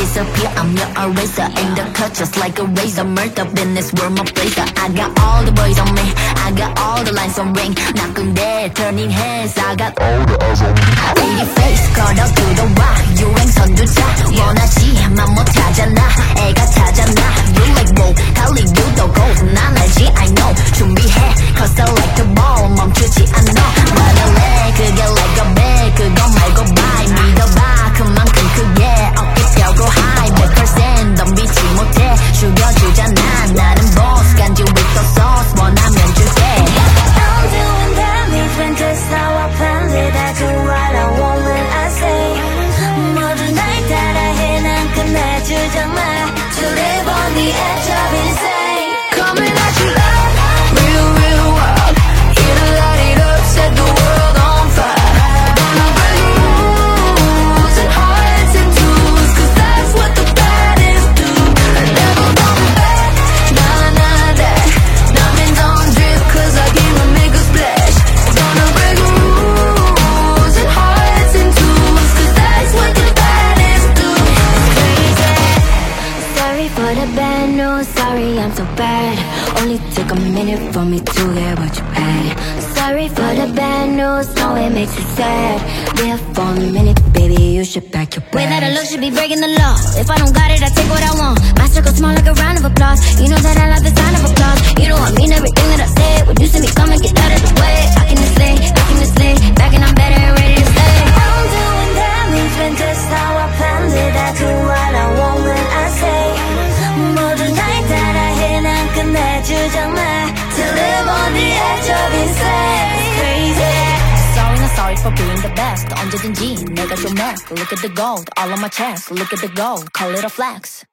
disappear. I'm your eraser in the cut, just like a razor. Murder business, we're my blazer. I got all the boys on me, I got all the lines on ring. Knocking dead. turning heads, I got all the eyes on me. Face, caught up to the rock. You ain't son to. Wanna see my to live on the edge. For the bad news, sorry I'm so bad. Only took a minute for me to get what you had. Sorry for the bad news, no it makes you sad. There for a minute, baby, you should pack your bags. Way that I look should be breaking the law. If I don't got it, I take what I want. 끝내주잖아. To live on the edge of insane. Crazy. Sorry not sorry for being the best 언제든지 내가 좀 Look at the gold all on my chest Look at the gold call it a flex